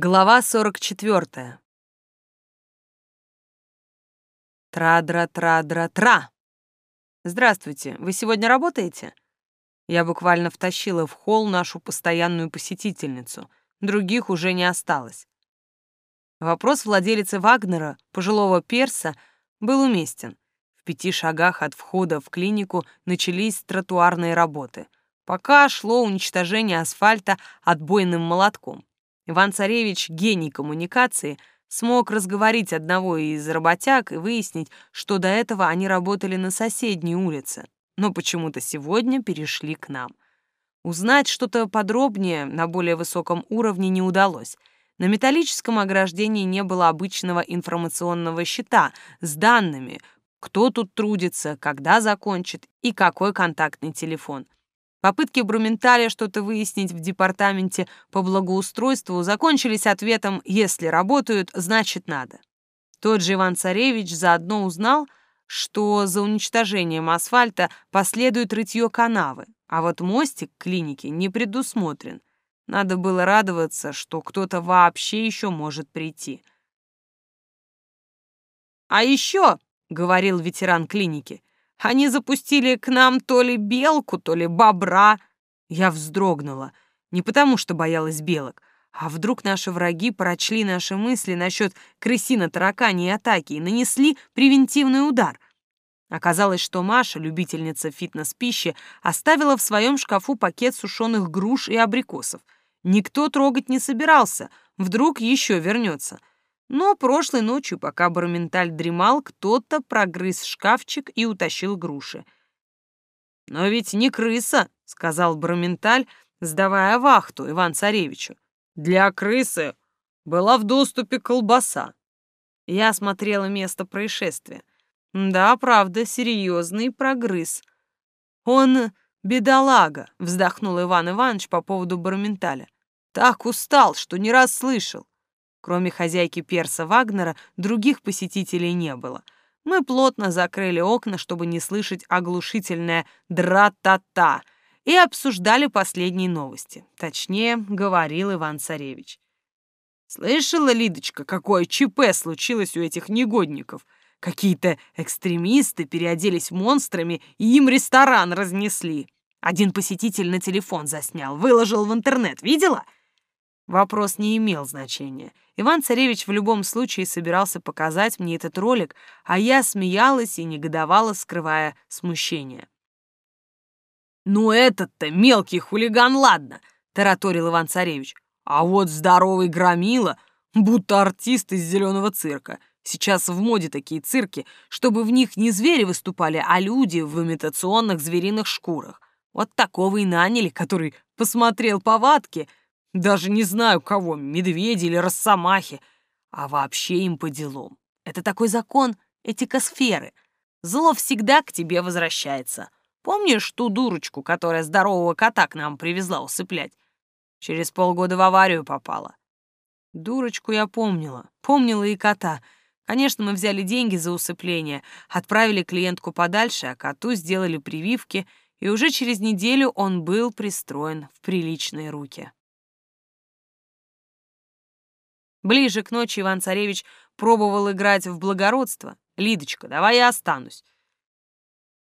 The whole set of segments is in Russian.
Глава 44. Тра-дра-тра-дра-тра. Здравствуйте, вы сегодня работаете? Я буквально втащила в холл нашу постоянную посетительницу. Других уже не осталось. Вопрос владелицы Вагнера, пожилого перса, был уместен. В пяти шагах от входа в клинику начались тротуарные работы. Пока шло уничтожение асфальта отбойным молотком. Иван-царевич, гений коммуникации, смог разговорить одного из работяг и выяснить, что до этого они работали на соседней улице, но почему-то сегодня перешли к нам. Узнать что-то подробнее на более высоком уровне не удалось. На металлическом ограждении не было обычного информационного щита с данными, кто тут трудится, когда закончит и какой контактный телефон — Попытки Брументаля что-то выяснить в департаменте по благоустройству закончились ответом «если работают, значит надо». Тот же Иван-Царевич заодно узнал, что за уничтожением асфальта последует рытье канавы, а вот мостик клиники не предусмотрен. Надо было радоваться, что кто-то вообще еще может прийти. «А еще», — говорил ветеран клиники, они запустили к нам то ли белку, то ли бобра. Я вздрогнула. Не потому, что боялась белок, а вдруг наши враги прочли наши мысли насчет крысино-тараканьей атаки и нанесли превентивный удар. Оказалось, что Маша, любительница фитнес-пищи, оставила в своем шкафу пакет сушеных груш и абрикосов. Никто трогать не собирался, вдруг еще вернется. Но прошлой ночью, пока Барменталь дремал, кто-то прогрыз шкафчик и утащил груши. «Но ведь не крыса», — сказал Барменталь, сдавая вахту Иван-Царевичу. «Для крысы была в доступе колбаса». Я осмотрела место происшествия. Да, правда, серьезный прогрыз. Он бедолага, вздохнул Иван Иванович по поводу Барменталя. Так устал, что не раз слышал. Кроме хозяйки перса Вагнера, других посетителей не было. Мы плотно закрыли окна, чтобы не слышать оглушительное «дра-та-та», и обсуждали последние новости. Точнее, говорил Иван-Царевич. «Слышала, Лидочка, какое ЧП случилось у этих негодников? Какие-то экстремисты переоделись монстрами и им ресторан разнесли. Один посетитель на телефон заснял, выложил в интернет. Видела?» Вопрос не имел значения. Иван-царевич в любом случае собирался показать мне этот ролик, а я смеялась и негодовала, скрывая смущение. «Ну этот-то мелкий хулиган, ладно!» — тараторил Иван-царевич. «А вот здоровый громила, будто артист из зеленого цирка. Сейчас в моде такие цирки, чтобы в них не звери выступали, а люди в имитационных звериных шкурах. Вот такого и наняли, который посмотрел повадки — даже не знаю кого, медведи или росомахи. А вообще им по делам. Это такой закон этикосферы. Зло всегда к тебе возвращается. Помнишь ту дурочку, которая здорового кота к нам привезла усыплять? Через полгода в аварию попала. Дурочку я помнила. Помнила и кота. Конечно, мы взяли деньги за усыпление, отправили клиентку подальше, а коту сделали прививки, и уже через неделю он был пристроен в приличные руки. Ближе к ночи Иван-Царевич пробовал играть в благородство. «Лидочка, давай я останусь».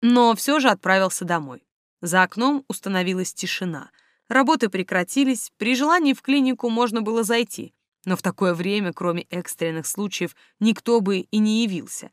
Но все же отправился домой. За окном установилась тишина. Работы прекратились, при желании в клинику можно было зайти, но в такое время, кроме экстренных случаев, никто бы и не явился.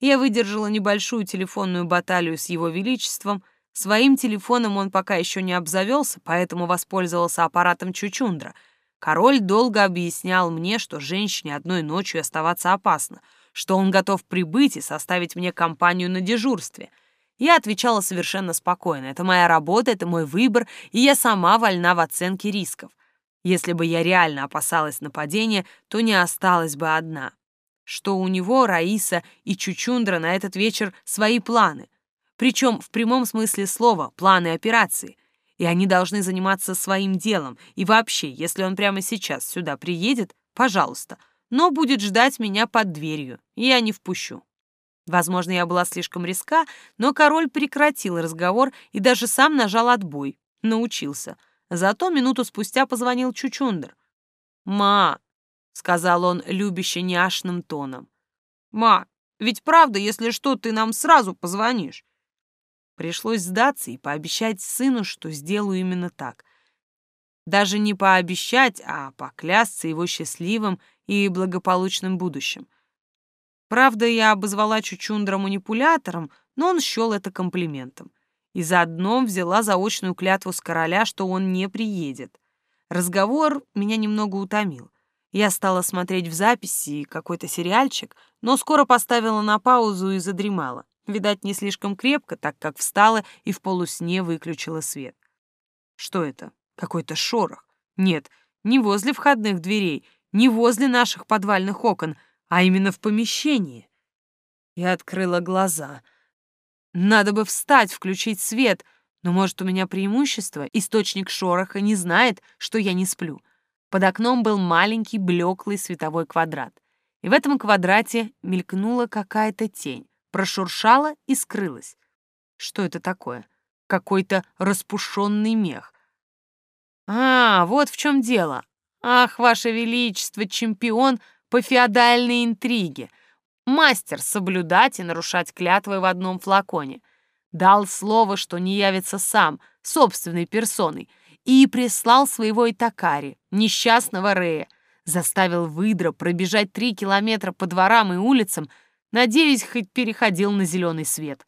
Я выдержала небольшую телефонную баталию с его величеством. Своим телефоном он пока еще не обзавелся, поэтому воспользовался аппаратом Чучундра — Король долго объяснял мне, что женщине одной ночью оставаться опасно, что он готов прибыть и составить мне компанию на дежурстве. Я отвечала совершенно спокойно. Это моя работа, это мой выбор, и я сама вольна в оценке рисков. Если бы я реально опасалась нападения, то не осталась бы одна. Что у него, Раиса и Чучундра на этот вечер свои планы. Причем в прямом смысле слова планы операции — и они должны заниматься своим делом. И вообще, если он прямо сейчас сюда приедет, пожалуйста, но будет ждать меня под дверью, я не впущу. Возможно, я была слишком резка, но король прекратил разговор и даже сам нажал отбой. Научился. Зато минуту спустя позвонил Чучундер. «Ма, сказал он любяще няшным тоном. «Ма, ведь правда, если что, ты нам сразу позвонишь». Пришлось сдаться и пообещать сыну, что сделаю именно так. Даже не пообещать, а поклясться его счастливым и благополучным будущим. Правда, я обозвала Чучундра манипулятором, но он счел это комплиментом. И заодно взяла заочную клятву с короля, что он не приедет. Разговор меня немного утомил. Я стала смотреть в записи какой-то сериальчик, но скоро поставила на паузу и задремала. Видать, не слишком крепко, так как встала и в полусне выключила свет. Что это? Какой-то шорох. Нет, не возле входных дверей, не возле наших подвальных окон, а именно в помещении. Я открыла глаза. Надо бы встать, включить свет, но, может, у меня преимущество? Источник шороха не знает, что я не сплю. Под окном был маленький блеклый световой квадрат. И в этом квадрате мелькнула какая-то тень, прошуршала и скрылась. Что это такое? Какой-то распушенный мех. А, вот в чем дело. Ах, ваше величество, чемпион по феодальной интриге. Мастер соблюдать и нарушать клятвы в одном флаконе. Дал слово, что не явится сам, собственной персоной, и прислал своего Итакари, несчастного Рея, заставил выдра пробежать три километра по дворам и улицам, надеясь, хоть переходил на зеленый свет.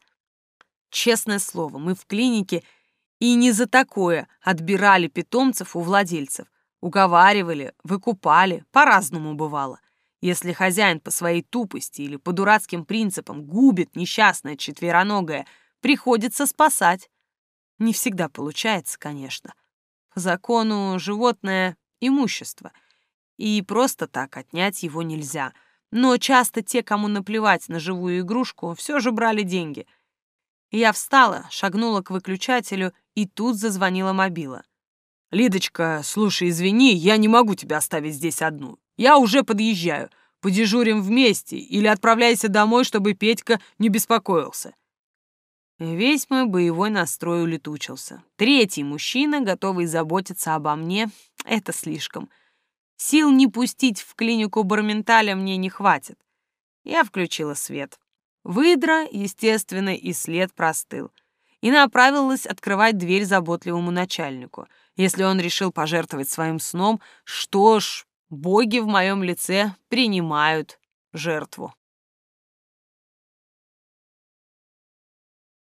Честное слово, мы в клинике и не за такое отбирали питомцев у владельцев. Уговаривали, выкупали, по-разному бывало. Если хозяин по своей тупости или по дурацким принципам губит несчастное четвероногое, приходится спасать. Не всегда получается, конечно закону животное — имущество, и просто так отнять его нельзя. Но часто те, кому наплевать на живую игрушку, все же брали деньги. Я встала, шагнула к выключателю, и тут зазвонила мобила. «Лидочка, слушай, извини, я не могу тебя оставить здесь одну. Я уже подъезжаю. Подежурим вместе или отправляйся домой, чтобы Петька не беспокоился». Весь мой боевой настрой улетучился. Третий мужчина, готовый заботиться обо мне, — это слишком. Сил не пустить в клинику Барменталя мне не хватит. Я включила свет. Выдра, естественно, и след простыл. И направилась открывать дверь заботливому начальнику. Если он решил пожертвовать своим сном, что ж, боги в моем лице принимают жертву.